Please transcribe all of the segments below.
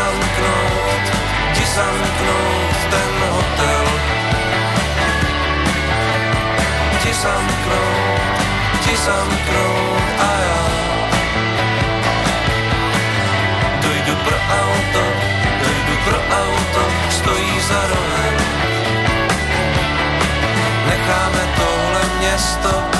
zamknout, ti zamknout ten hotel. Ti zamknout, ti zamknout a já dojdu pro auto, dojdu pro auto, stojí za rohem. Necháme tohle město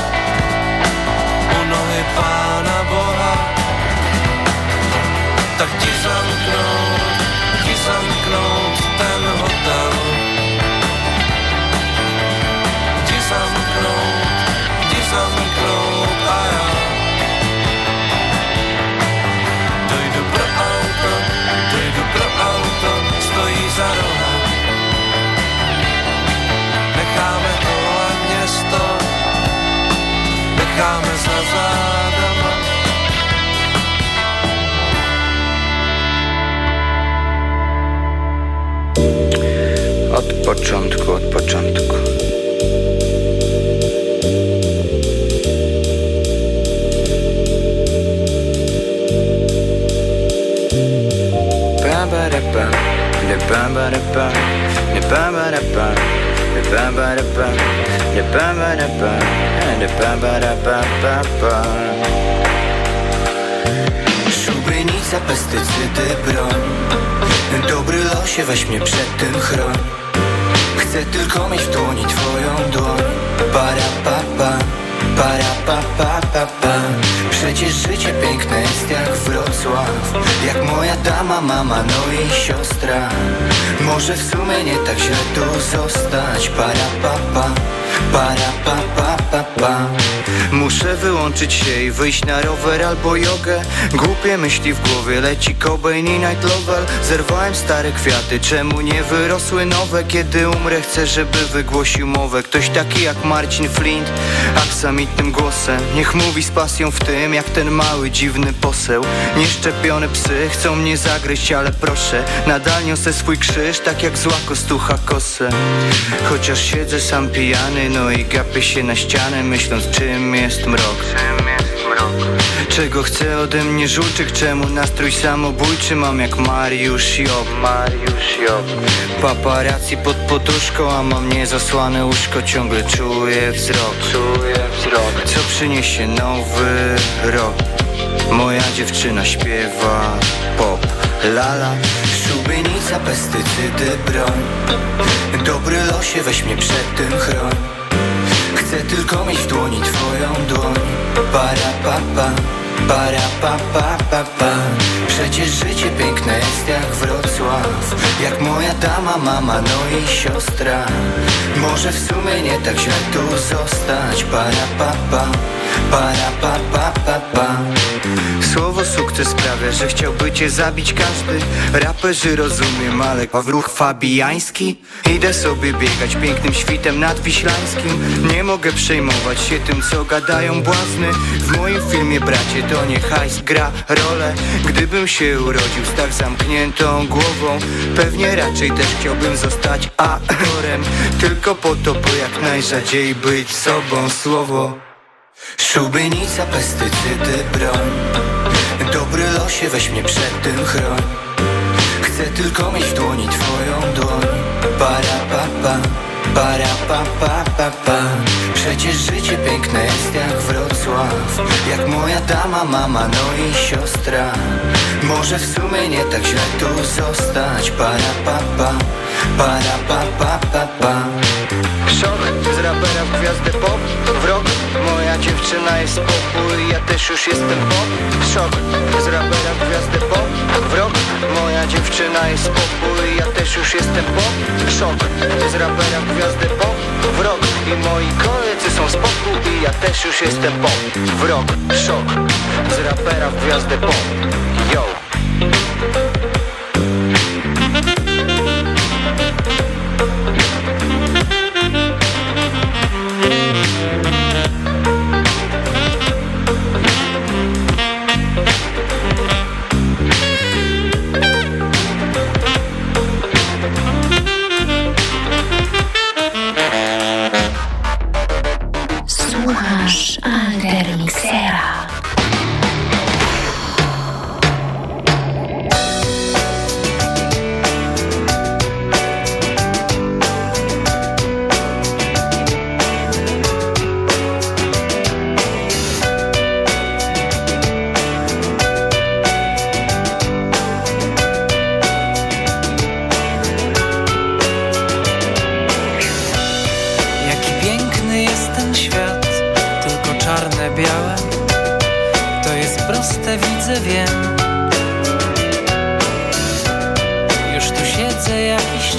necháme za zádama. Od początku, od początku. Ba ba da ba, ba ba ba, ba ba ba, Szubienica, pestycydy, broń. Dobry losie, weź mnie przed tym chroń Chcę tylko mieć w dłoni twoją dłoń. Para pa pa, para pa pa pa pa Przecież życie piękne jest jak Wrocław. Jak moja dama, mama, no i siostra. Może w sumie nie tak źle tu zostać. Para pa pa, para pa pa pa pa. Muszę wyłączyć się i wyjść na rower albo jogę. Głupie myśli w głowie, leci Cobain i Night Lover. Zerwałem stare kwiaty, czemu nie wyrosły nowe? Kiedy umrę chcę, żeby wygłosił mowę. Ktoś taki jak Marcin Flint, aksamitnym głosem. Niech mówi z pasją w tym, jak ten mały dziwny poseł. Nieszczepione psy chcą mnie zagryźć, ale proszę Nadal niosę swój krzyż, tak jak zła kostucha kosę. Chociaż siedzę sam pijany, no i gapię się na ścianę Myśląc czym jest mrok. Czego chce ode mnie żółczyk, czemu nastrój samobójczy Mam jak Mariusz Job Mariusz Job Paparazzi pod poduszką, a mam niezasłane łóżko Ciągle czuję wzrok. Czuję wzrok. Co przyniesie nowy rok? Moja dziewczyna śpiewa pop. Lala Szubienica, pestycydy, broń Dobry losie, weź mnie przed tym chroń Chcę tylko mieć w dłoni twoją dłoń. Para pa pa, para pa pa pa pa. Przecież życie piękne jest jak Wrocław. Jak moja dama, mama, no i siostra. Może w sumie nie tak źle tu zostać. Para pa pa, para pa pa pa pa Słowo sukces sprawia, że chciałby cię zabić każdy. Raperzy rozumiem, ale w ruch fabiański. Idę sobie biegać pięknym świtem nadwiślańskim. Nie mogę przejmować się tym, co gadają błazny. W moim filmie, bracie, to nie hajs gra rolę. Gdybym się urodził z tak zamkniętą głową Pewnie raczej też chciałbym zostać aktorem. Tylko po to, by jak najrzadziej być sobą. Słowo Szubienica, pestycydy, broń. Dobry losie, weź mnie przed tym chroń. Chcę tylko mieć w dłoni twoją dłoń. Para pa pa, para pa pa pa pa. Przecież życie piękne jest jak Wrocław. Jak moja dama, mama, no i siostra. Może w sumie nie tak źle tu zostać. Para pa pa, para pa pa pa pa Szok z rapera w gwiazdę pop. W rok moja dziewczyna jest popu i ja też już jestem pop. Szok z rapera w gwiazdę pop. W rok moja dziewczyna jest popu i ja też już jestem pop. Szok z rapera w gwiazdę pop. W rok i moi koledzy są popu i ja też już jestem pop. W rok szok z rapera w gwiazdę pop. Yo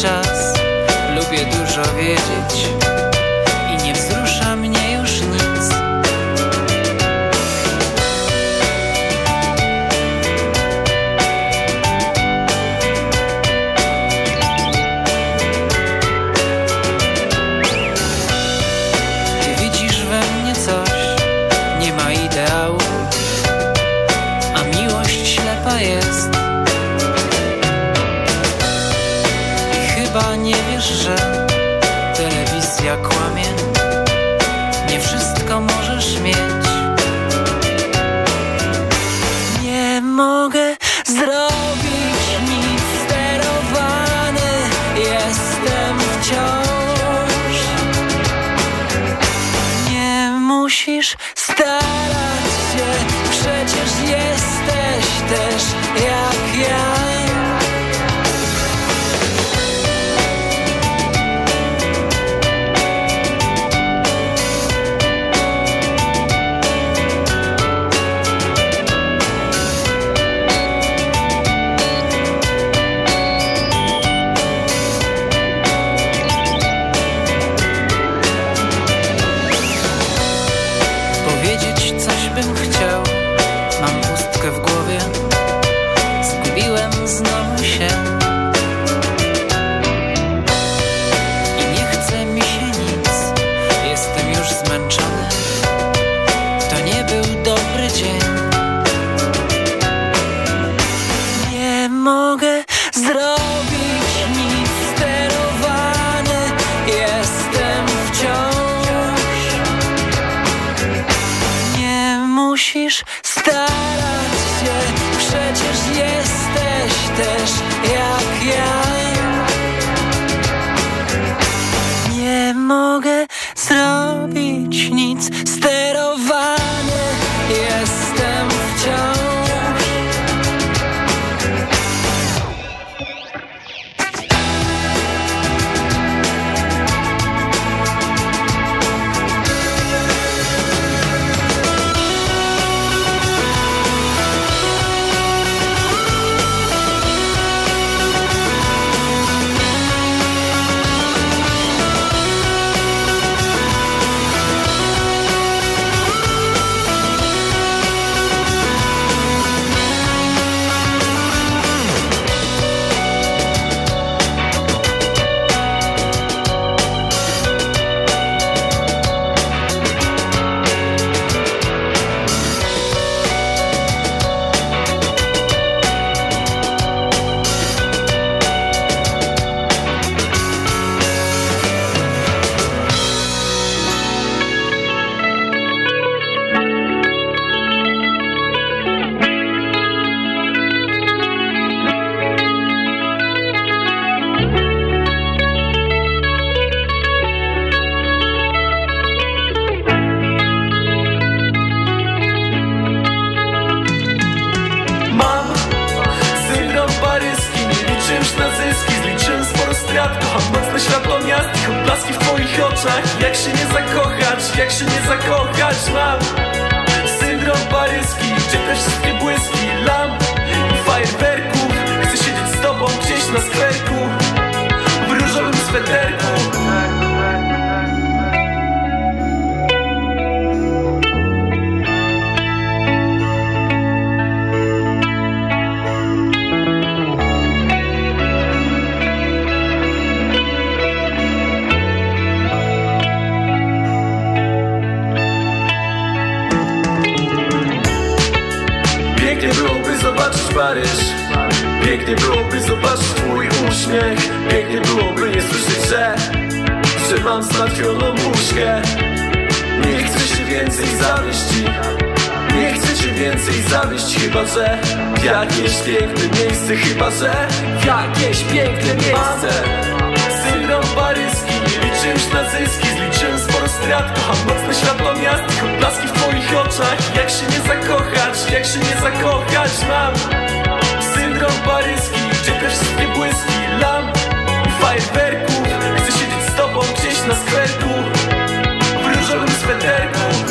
czas. Lubię dużo wiedzieć musisz starać się Przecież jesteś też jak ja. Nie mogę zrobić nic Sterować więcej Nie chcę więcej zawieść Chyba, że w jakieś piękne miejsce Chyba, że w jakieś piękne miejsce. Syndrom paryski Nie liczę już na zyski Zliczyłem sporo strat. Kocham mocne światło miast Blaski w twoich oczach. Jak się nie zakochać Jak się nie zakochać mam. Syndrom paryski Gdzie te wszystkie błyski lamp i fajerwerków Chcę siedzieć z tobą gdzieś na skwerku W różowym sweterku.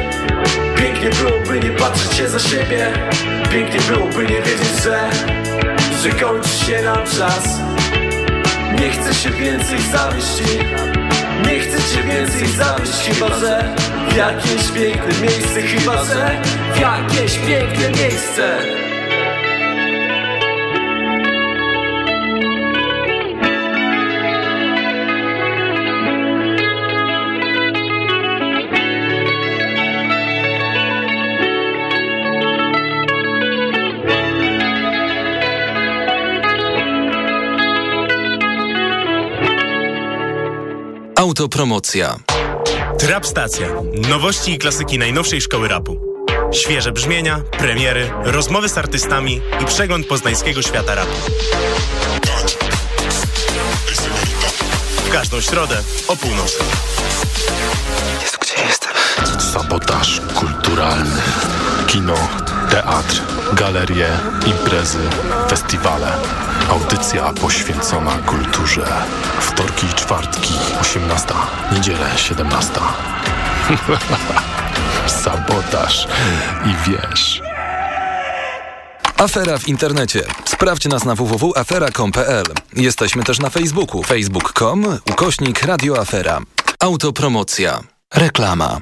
Pięknie byłoby nie patrzeć się za siebie. Pięknie byłoby nie wiedzieć, że Że kończy się nam czas. Nie chcę się więcej zawiści Nie chcę cię więcej zawieść Chyba, że w jakieś piękne miejsce Chyba, że w jakieś piękne miejsce Autopromocja. Trap Stacja. Nowości i klasyki najnowszej szkoły rapu. Świeże brzmienia, premiery, rozmowy z artystami i przegląd poznańskiego świata rapu. W każdą środę o północy. Jezu, gdzie jestem? Sabotaż kulturalny. Kino, teatr, galerie, imprezy, festiwale. Audycja poświęcona kulturze. Wtorki i czwartki, 18. Niedzielę, 17. Sabotaż i wiesz. Afera w internecie. Sprawdź nas na www.afera.com.pl. Jesteśmy też na Facebooku. facebook.com ukośnik radioafera. Autopromocja. Reklama.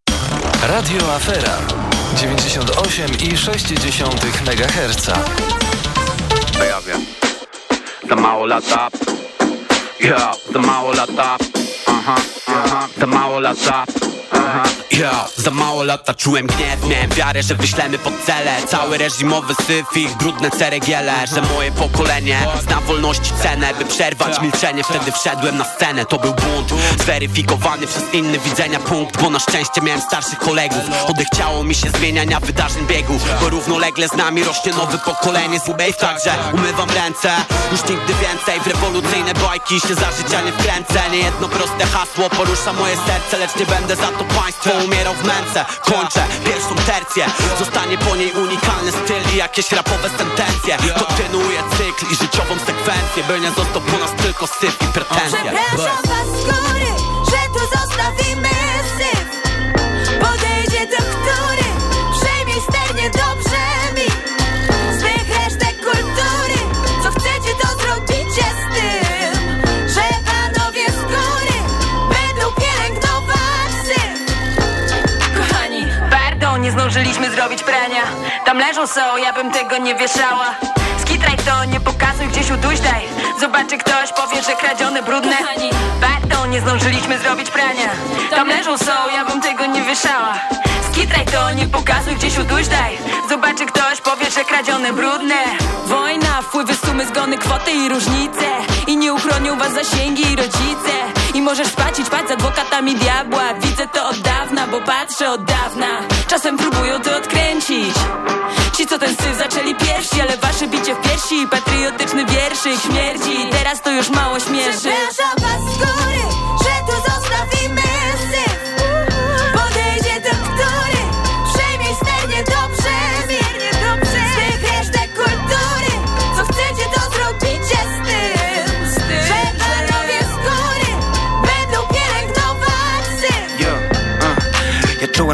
Radio Afera 98,6 MHz. To ja wiem. Mało lata. Ja, za mało lata. Aha, aha, za mało lata. Aha. Ja, za mało lata czułem gniew Miałem wiarę, że wyślemy pod cele. Cały reżimowy syf, ich brudne ceregiele Że moje pokolenie zna wolności cenę By przerwać milczenie, wtedy wszedłem na scenę To był bunt, zweryfikowany przez inny widzenia. Punkt Bo na szczęście miałem starszych kolegów. Odechciało mi się zmieniania wydarzeń biegu. Bo równolegle z nami rośnie nowe pokolenie z Ubejw Także umywam ręce. Już nigdy więcej w rewolucyjne bajki się za życia nie wkręcę Nie jedno proste hasło porusza moje serce Lecz nie będę za to państwo umierał w męce. Kończę pierwszą tercję Zostanie po niej unikalny styl i jakieś rapowe sentencje. Kontynuuję cykl i życiową sekwencję By nie został po nas tylko syf i pretensje. Przepraszam was z góry, że tu zostawimy zrobić prania. Tam leżą są, ja bym tego nie wieszała. Skitraj to, nie pokazuj gdzieś uduźdaj Zobaczy ktoś, powie, że kradzione, brudne pardon, nie zdążyliśmy zrobić prania. Tam leżą są, ja bym tego nie wieszała. Skitraj to, nie pokazuj gdzieś uduźdaj Zobaczy ktoś, powie, że kradzione, brudne Wojna, wpływy, sumy, zgony, kwoty i różnice. I nie uchronią was zasięgi i rodzice I możesz spać i ćpać z adwokatami diabła. Widzę to od dawna, bo patrzę od dawna. Czasem próbują to odkręcić. Ci co ten syf zaczęli pierwsi Ale wasze bicie w piersi. Patriotyczny wierszyk śmierci. Teraz to już mało śmieszy. Przepraszam was z góry, że tu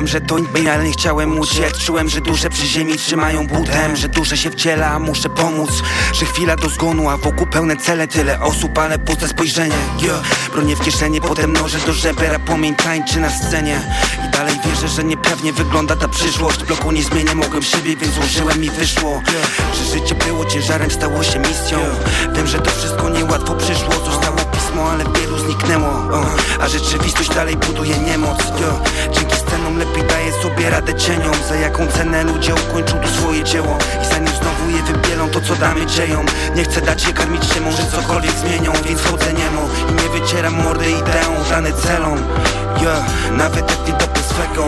że to nie chciałem uciec Czułem, że dusze przy ziemi trzymają butem Że duże się wciela, muszę pomóc Że chwila do zgonu, a wokół pełne cele Tyle osób, ale puste spojrzenie. Yo, bronię w kieszeni, potem noże do żeber A płomień tańczy na scenie. I dalej wierzę, że niepewnie wygląda ta przyszłość. Bloku nie zmienię, mogłem siebie, więc użyłem i wyszło. Że życie było ciężarem, stało się misją. Wiem, że to wszystko niełatwo przyszło Zostało pismo, ale wielu zniknęło. A rzeczywistość dalej buduje niemoc. Dzięki ścianą Lepiej daję sobie radę cienią Za jaką cenę ludzie ukończą tu swoje dzieło? I zanim znowu je wybielą to co damy dzieją Nie chcę dać je karmić się że cokolwiek zmienią Więc chodzę niemo i nie wycieram mordy ideą Dane celom, yeah, nawet jak nie dopię swego.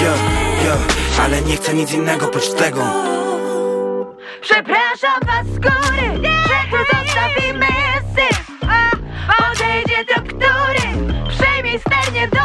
Yeah, yeah, Ale nie chcę nic innego prócz tego. Przepraszam was z góry, że tu zostawimy syf. Podejdzie to który przejmie sternie dobrze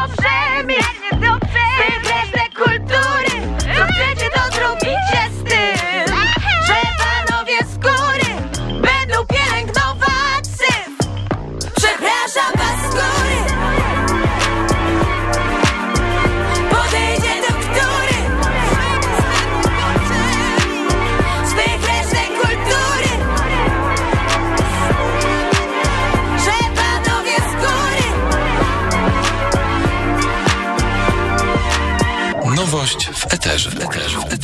w eterze, w eterze, w eterze.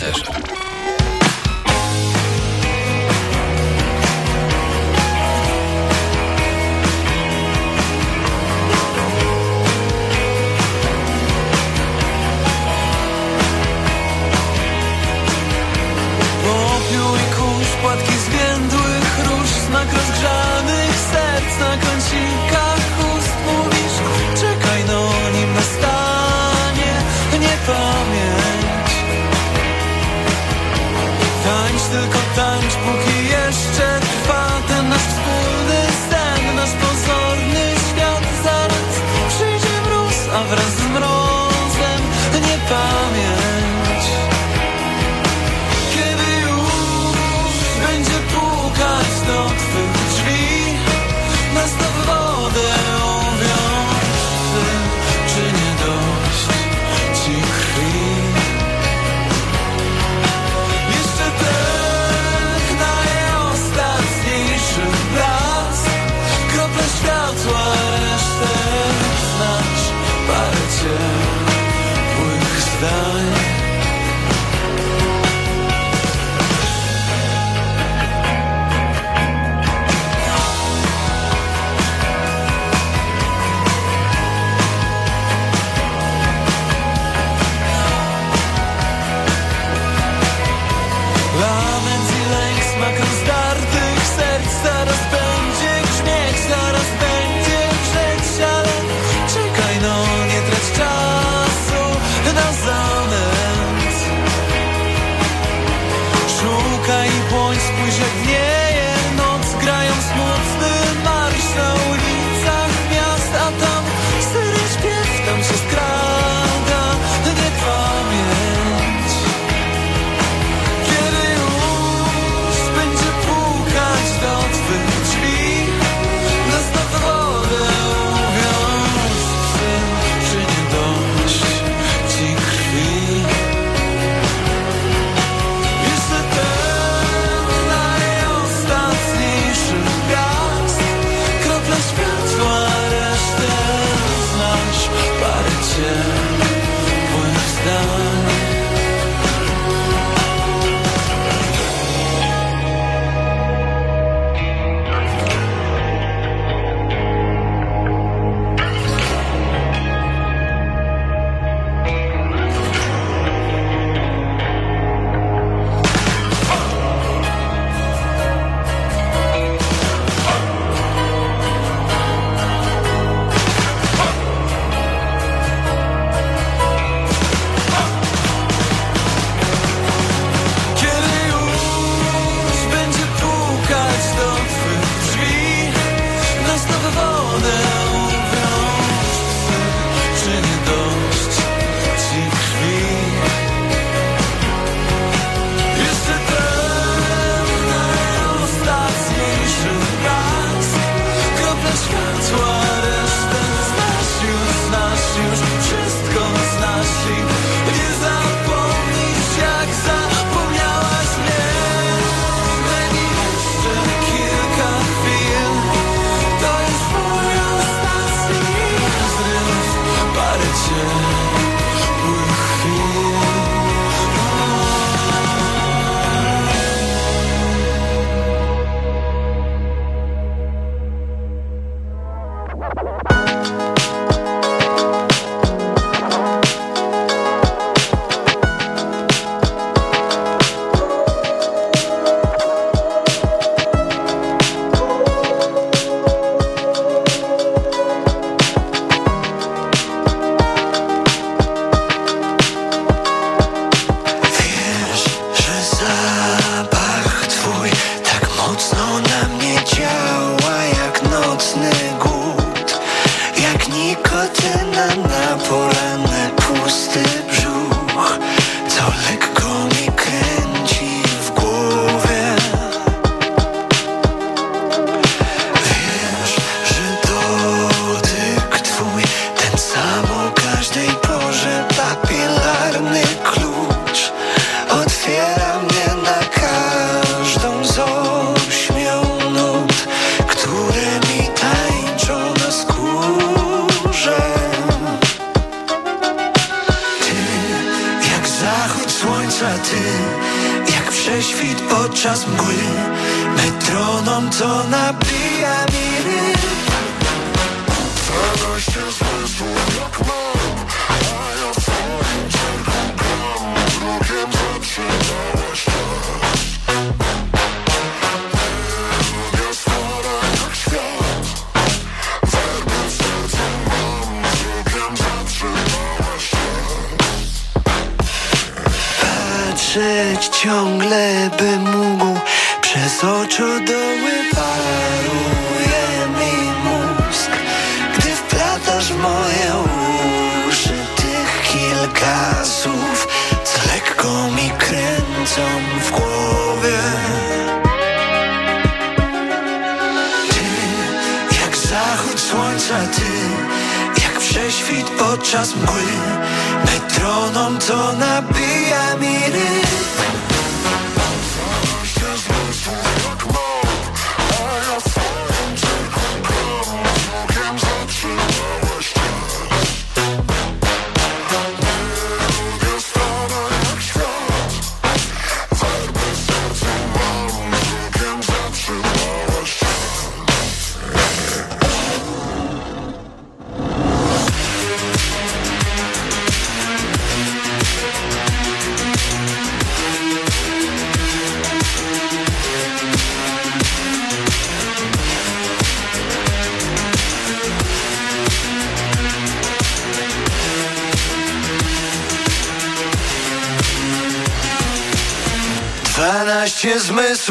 słońca ty Jak prześwit podczas mgły. Metronom to nabija mi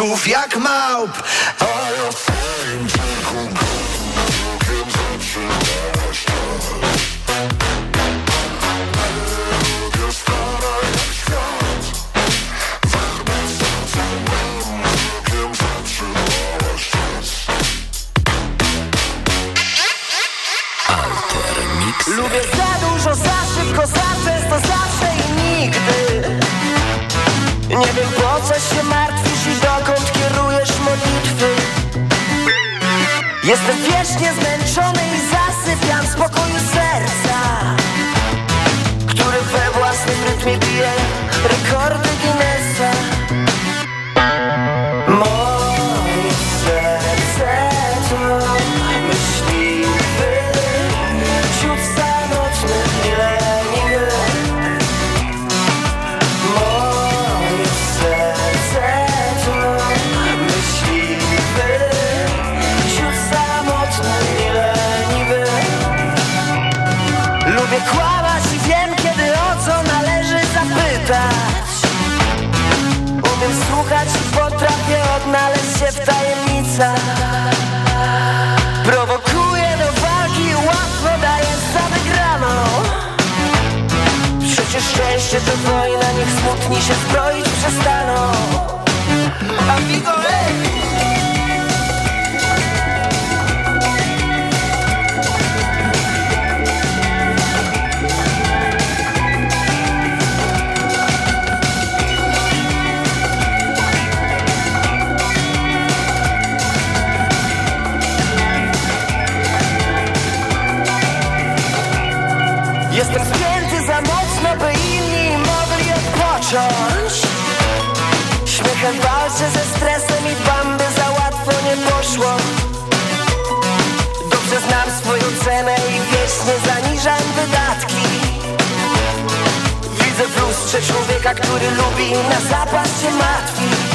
psów jak małp Dni się zbroić przestaną. A Wigo Patrzę człowieka, który lubi na zapas się martwi.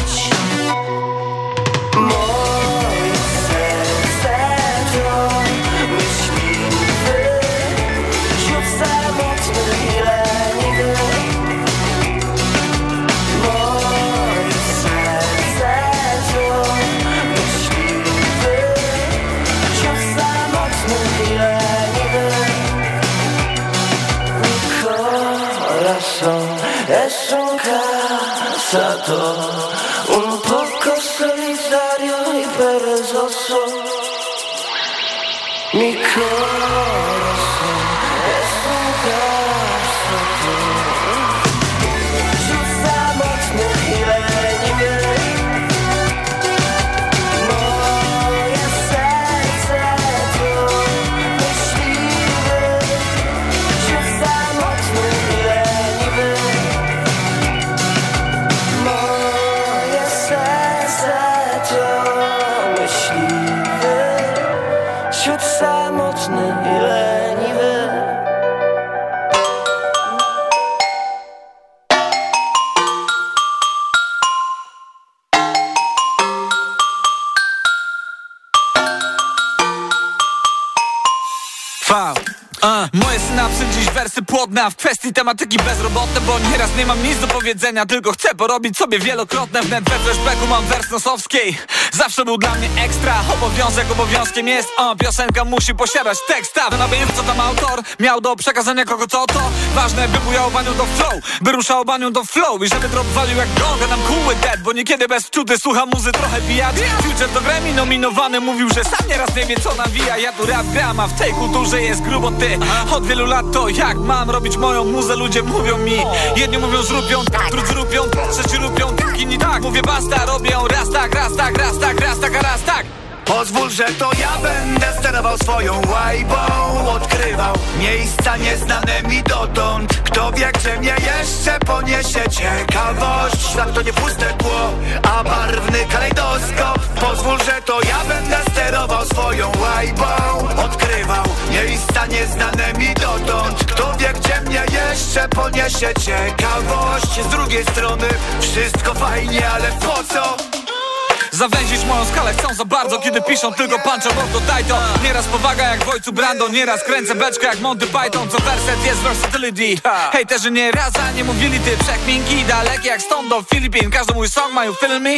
Perezoso. Mi corazón w kwestii tematyki bezrobotne Bo nieraz nie mam nic do powiedzenia, tylko chcę porobić sobie wielokrotne Wnet we flashbacku mam wers nosowskiej. Zawsze był dla mnie ekstra, obowiązek obowiązkiem jest O, piosenka musi posiadać tekst, a na co tam autor Miał do przekazania kogo co to. Ważne by bujał banią do flow, by ruszał banią do flow I żeby drop walił jak gong, nam kuły dead Bo niekiedy bez wczuty słucham muzy trochę pijać. Future do Grammy nominowany mówił, że sam nieraz nie wie co nawija. Ja tu rap gram, a w tej kulturze jest grubo ty. Od wielu lat to jak mam robić moją muzę Ludzie mówią mi, jedni mówią zrób ją tak. Drudzy rupią, trzeci rupią, inni tak Mówię basta, robię ją. Raz tak, raz tak, raz tak, raz tak, a raz tak Pozwól, że to ja będę sterował swoją łajbą. Odkrywał miejsca nieznane mi dotąd. Kto wie, gdzie mnie jeszcze poniesie ciekawość. Świat to nie puste tło, a barwny kalejdoskop. Pozwól, że to ja będę sterował swoją łajbą. Odkrywał miejsca nieznane mi dotąd. Kto wie, gdzie mnie jeszcze poniesie ciekawość. Z drugiej strony wszystko fajnie, ale po co? Zawęzić moją skalę chcą za bardzo Kiedy piszą tylko punch albo daj to. Nieraz powaga jak w ojcu Brando Nieraz kręcę beczkę jak Monty Python Co werset jest versatility Hejterzy nie raz, a nie mówili ty Wszechminki dalekie jak stąd do Filipin. Każdy mój song mają me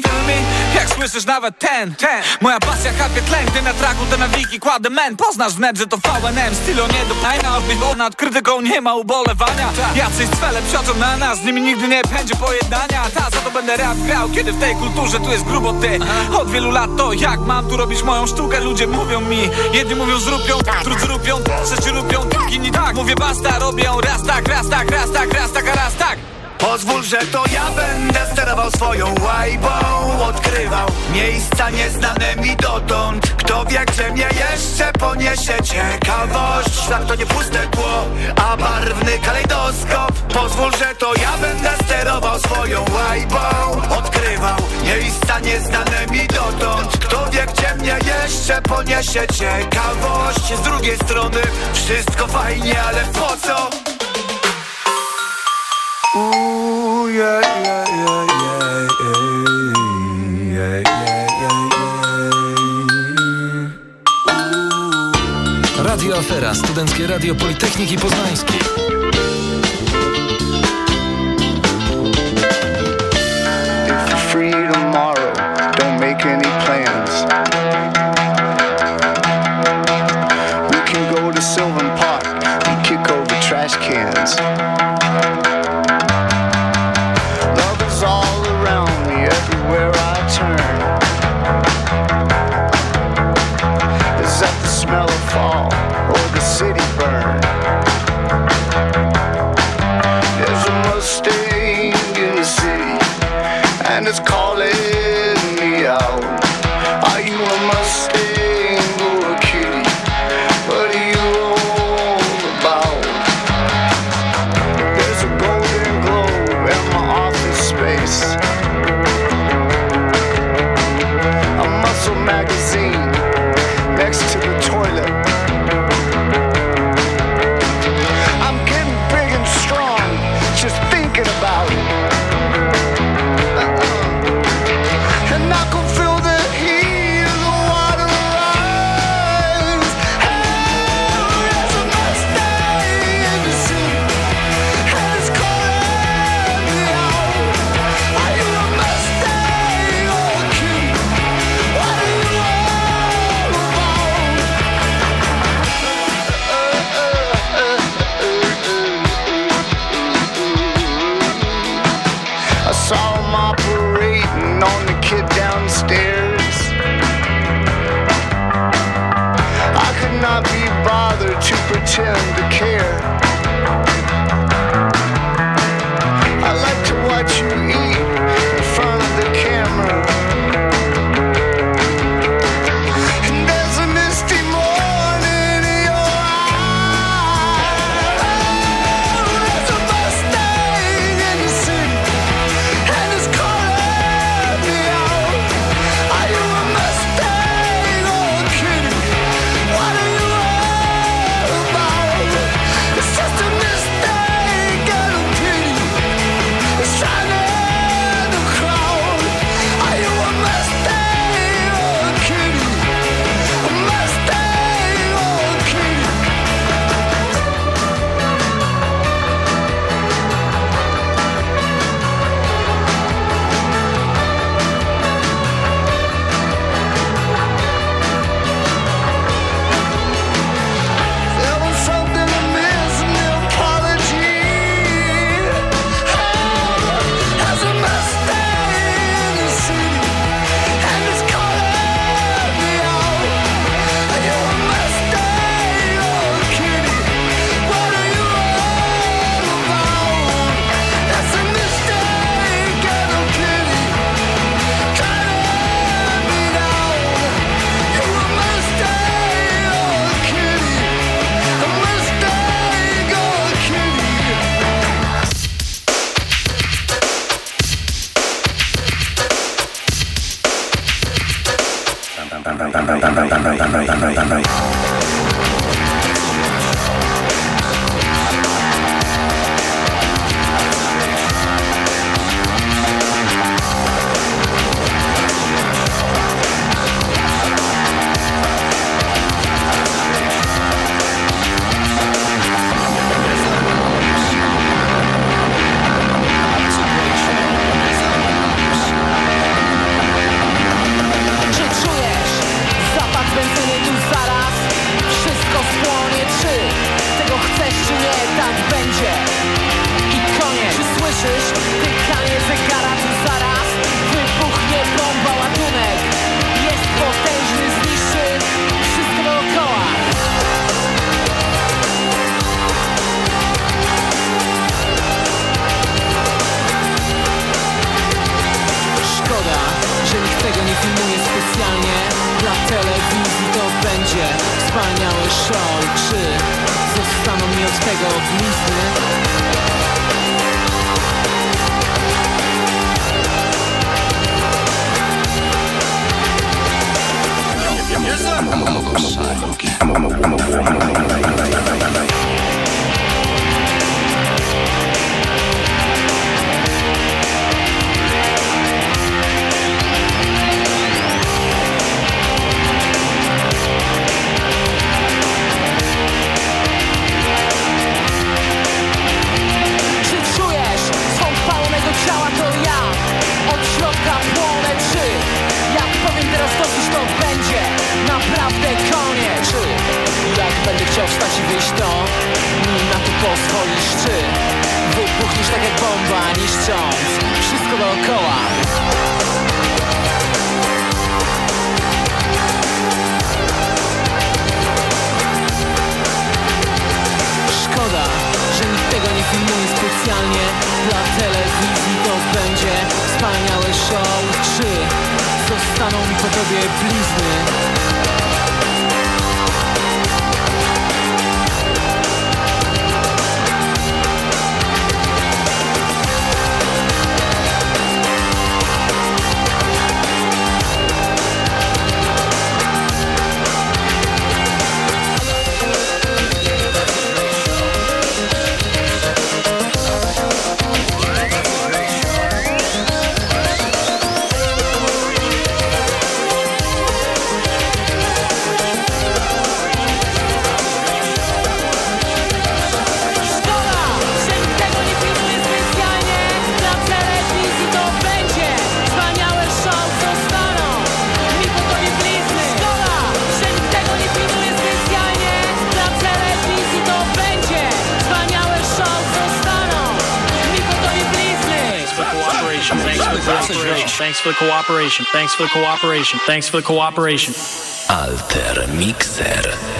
Jak słyszysz nawet ten, ten. Moja pasja harpie tlen Gdy na traku te nawiki kładę men. Poznasz wnet, że to VNM Stylo nie do pajna Odbyć bo nad krytyką nie ma ubolewania. Jacyś cwele psioczą na nas Z nimi nigdy nie będzie pojednania. Ta za to będę rap grał Kiedy w tej kulturze tu jest grubo ty Od wielu lat to jak mam tu robić moją sztukę? Ludzie mówią mi Jedni mówią zrób ją, drudzy rupią Trzeci rupią, inni tak Mówię basta, robię ją raz tak, raz tak, raz tak, raz tak, a raz tak Pozwól, że to ja będę sterował swoją łajbą. Odkrywał miejsca nieznane mi dotąd. Kto wie, gdzie mnie jeszcze poniesie ciekawość. Świat to nie puste tło, a barwny kalejdoskop. Pozwól, że to ja będę sterował swoją łajbą. Odkrywał miejsca nieznane mi dotąd. Kto wie, gdzie mnie jeszcze poniesie ciekawość. Z drugiej strony wszystko fajnie, ale po co? Ooh, yeah, yeah, yeah, yeah, yeah, yeah, yeah, yeah. Radio Afera, Studenckie Radio Politechniki Poznańskiej. If you're free tomorrow, don't make any plans. We can go to Sylvan Park and kick over trash cans. for the cooperation. Thanks for the cooperation. Thanks for the cooperation. Alter Mixer.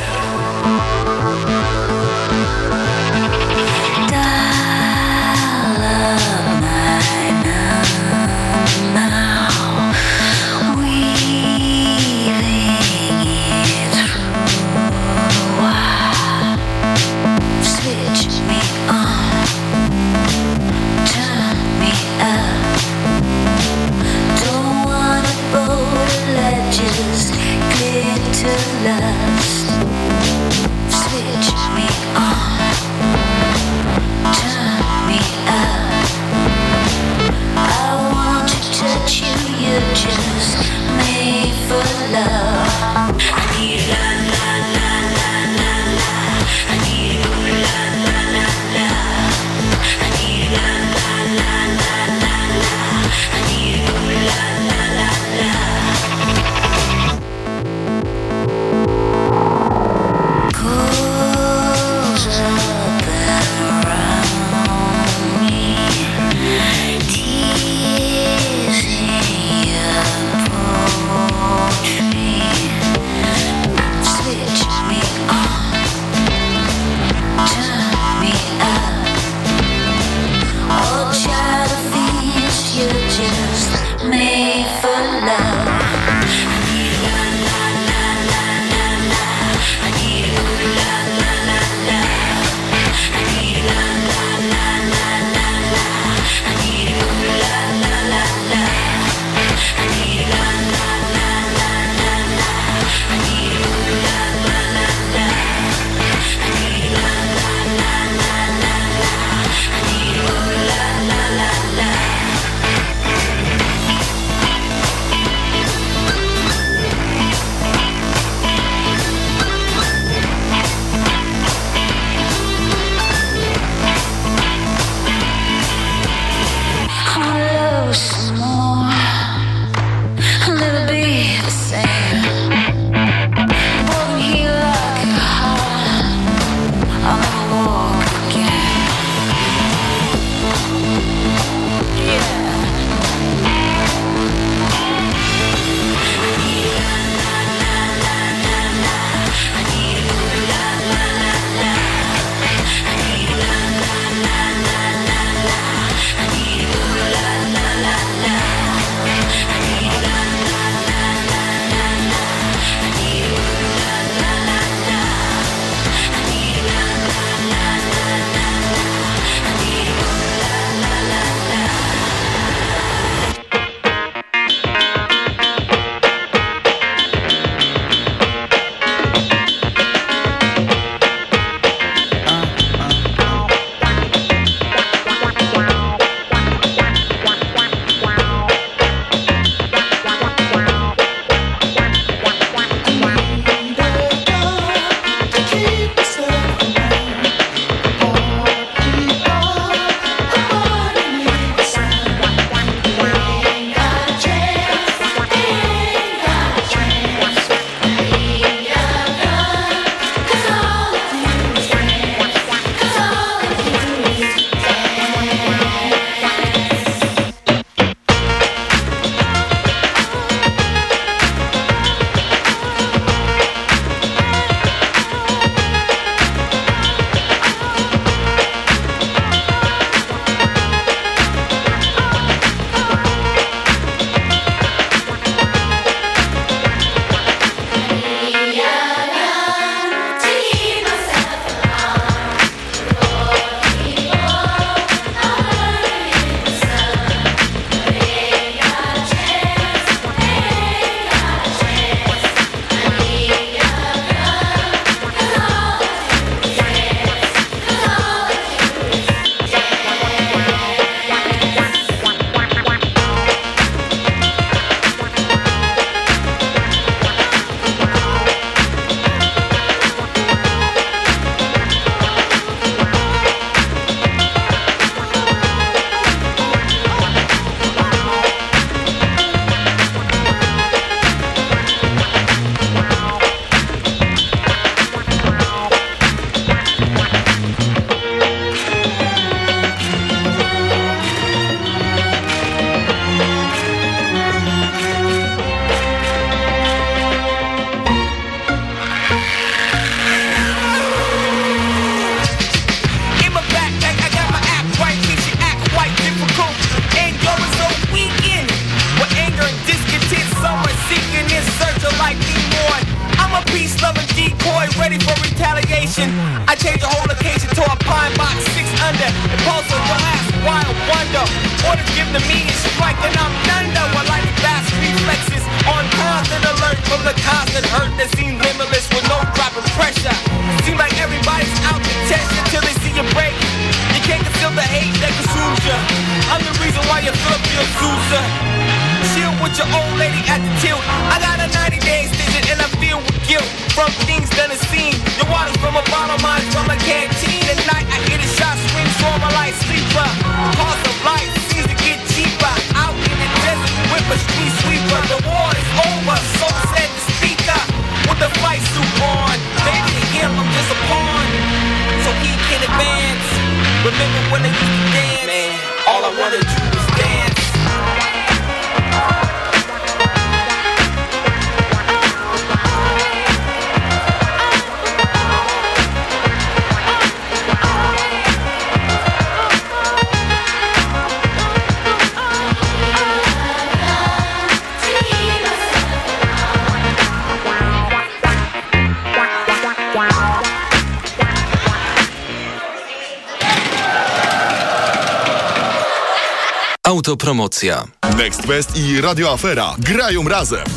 Autopromocja. Next Fest i Radio Afera grają razem.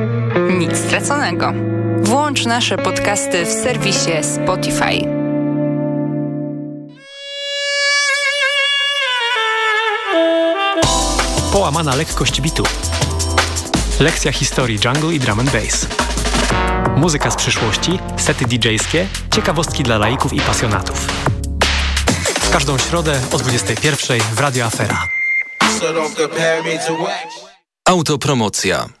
Nic straconego. Włącz nasze podcasty w serwisie Spotify. Połamana lekkość bitu. Lekcja historii jungle i drum and bass. Muzyka z przyszłości, sety DJ-skie, ciekawostki dla laików i pasjonatów. W każdą środę o 21 w Radio Afera. Autopromocja.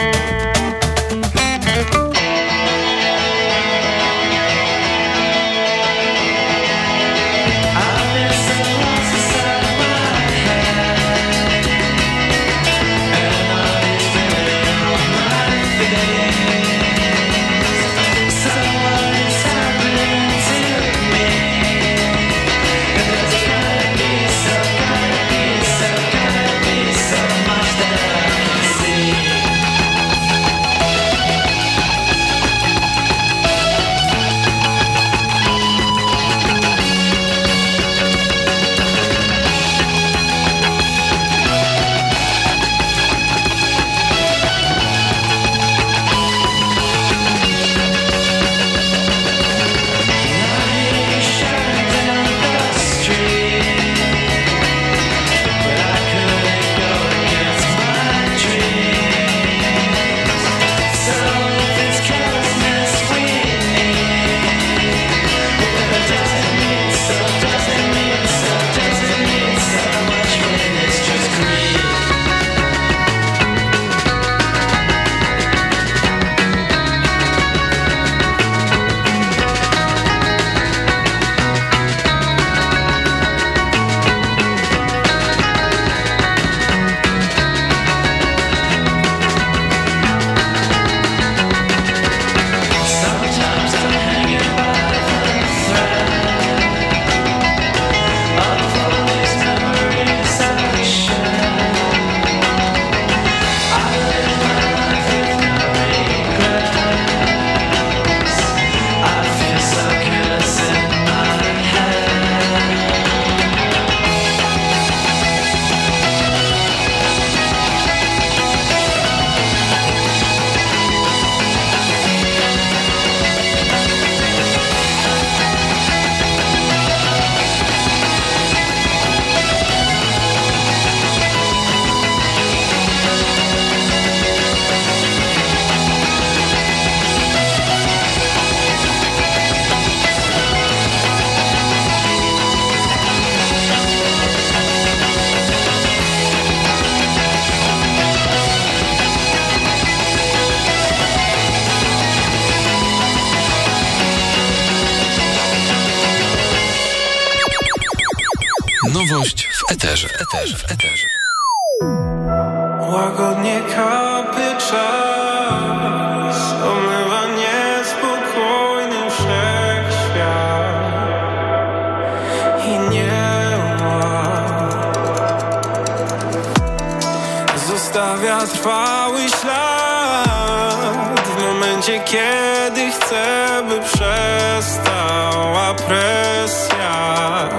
Trwały ślad W momencie kiedy chcę by przestała presja.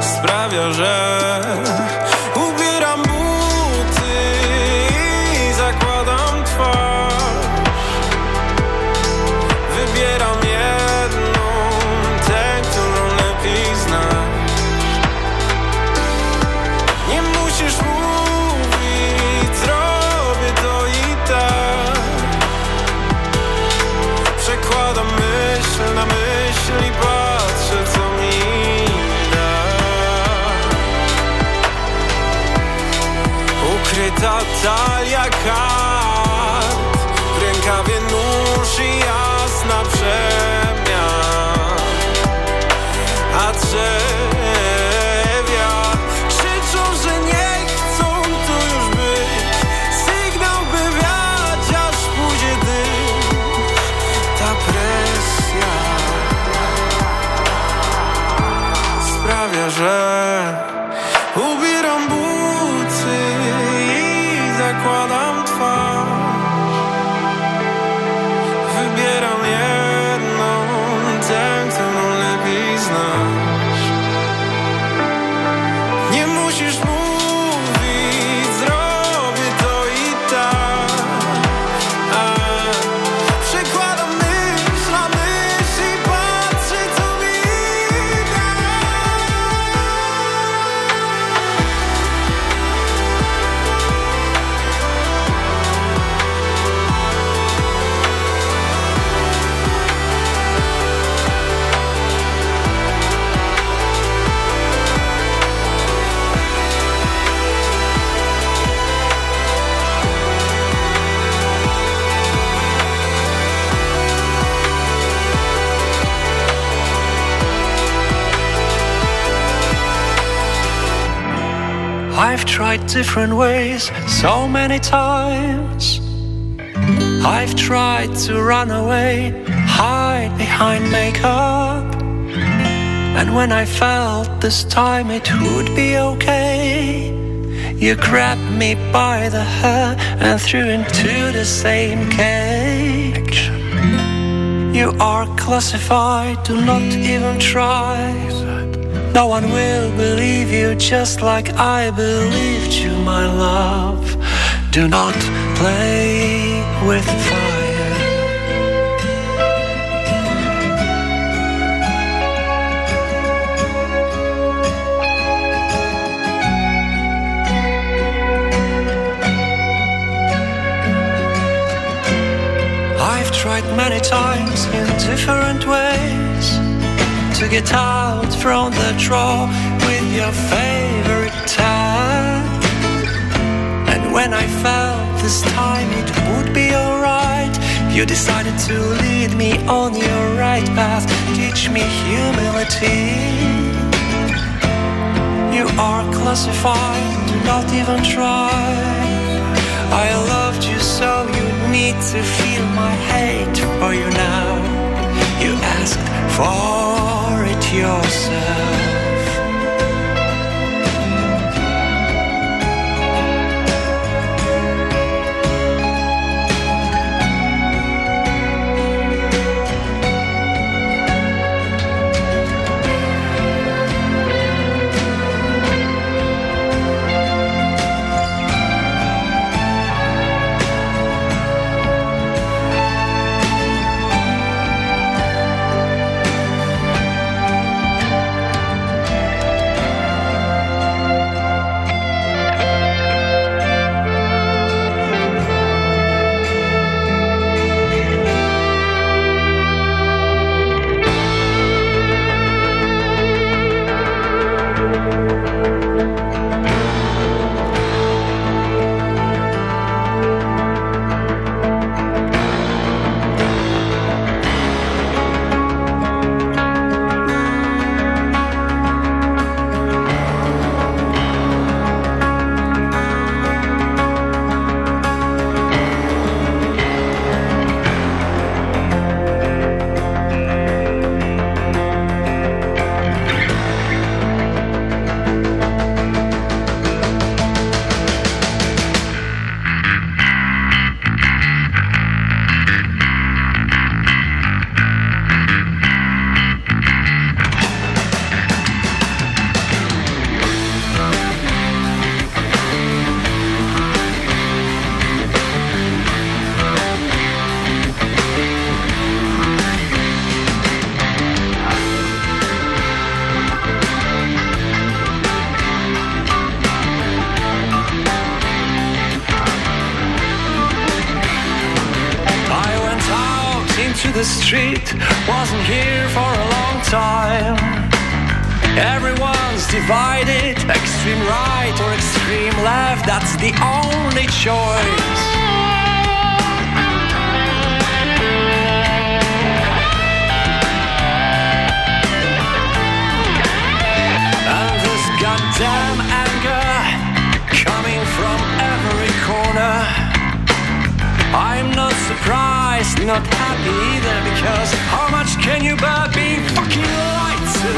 Sprawia, że Different ways so many times. I've tried to run away, hide behind makeup. And when I felt this time it would be okay, you grabbed me by the hair and threw into the same cage. You are classified, do not even try. No one will believe you just like I believed you, my love. Do not play with fire. I've tried many times in different ways to get out from the draw with your favorite tag. And when I felt this time it would be alright, you decided to lead me on your right path, teach me humility. You are classified, do not even try. I loved you so you need to feel my hate for you now. You asked for the street wasn't here for a long time. Everyone's divided, extreme right or extreme left, that's the only choice. And this goddamn anger coming from every corner. I'm not surprised, not happy either, because how much can you bear being fucking lied to?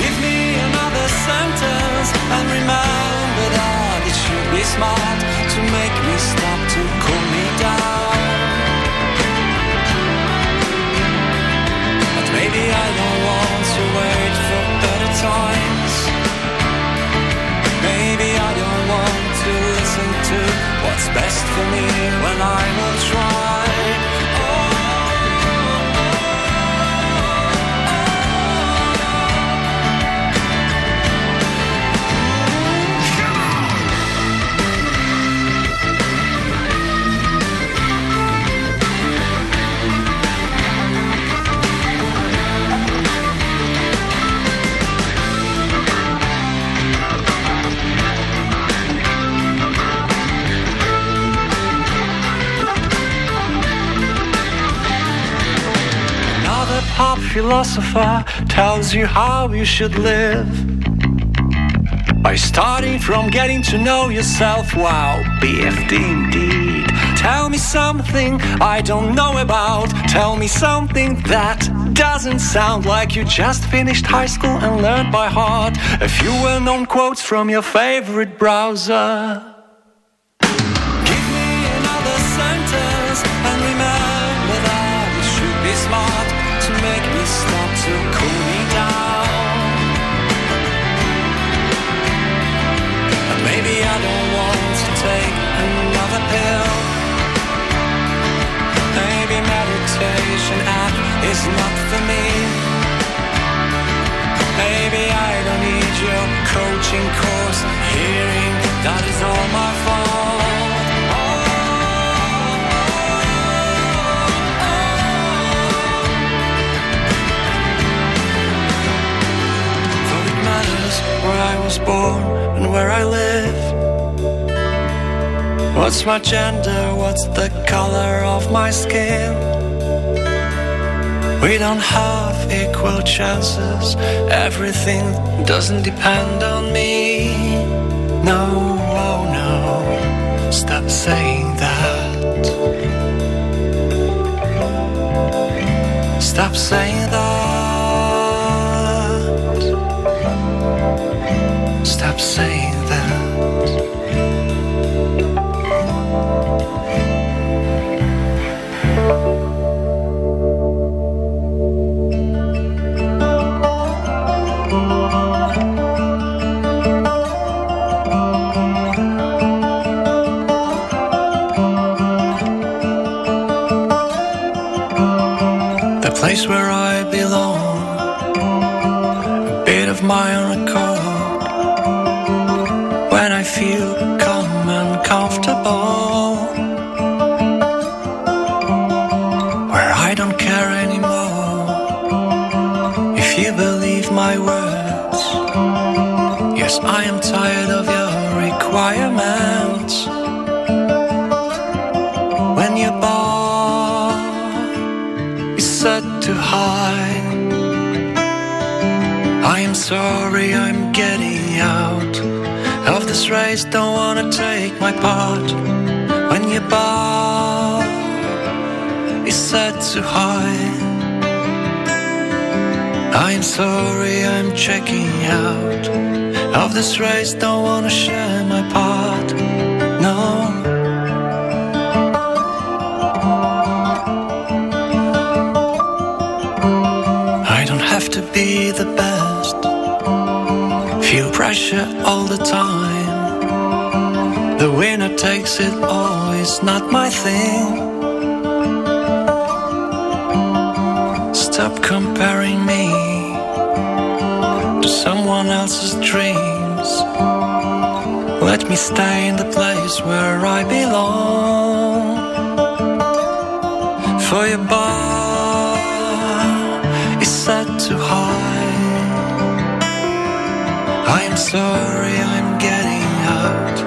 Give me another sentence and remember that it should be smart Maybe I don't want to listen to what's best for me when I will try. Philosopher tells you how you should live. By starting from getting to know yourself, wow, BFD indeed. Tell me something I don't know about. Tell me something that doesn't sound like you just finished high school and learned by heart a few well known quotes from your favorite browser. Meditation app is not for me. Maybe I don't need your coaching course. Hearing that is all my fault. Where I was born and where I live. What's my gender? What's the color of my skin? We don't have equal chances. Everything doesn't depend on me. No, oh no. Stop saying that. Stop saying that. Stop saying place where I belong, a bit of my own accord. When I feel calm and comfortable, where I don't care anymore. If you believe my words, yes, I am tired of your requirements. High. I am sorry I'm getting out of this race, don't wanna take my part. When your bar is set too high. I am sorry I'm checking out of this race, don't wanna share my part. Pressure all the time. The winner takes it all, it's not my thing. Stop comparing me to someone else's dreams. Let me stay in the place where I belong. For your bar sorry I'm getting out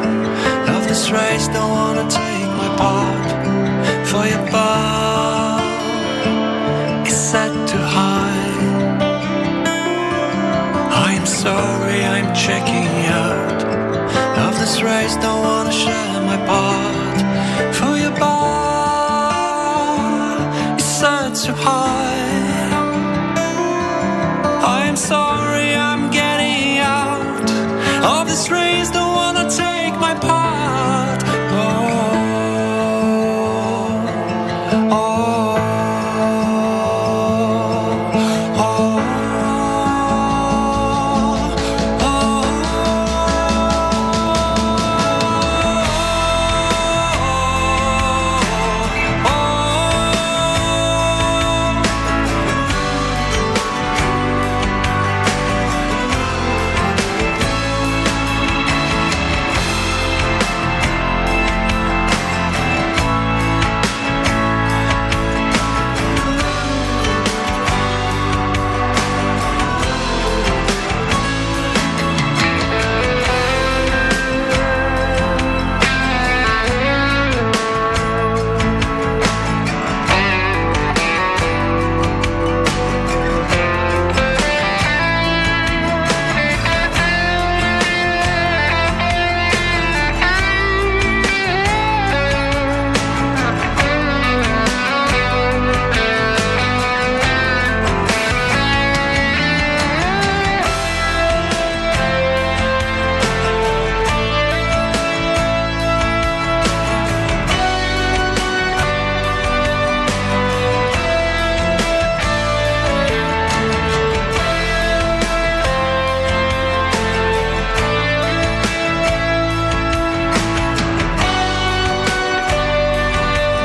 of this race. Don't wanna take my part. For your bar is set too high. I am sorry I'm checking out of this race. Don't wanna share my part. For your bar is set too high. I am sorry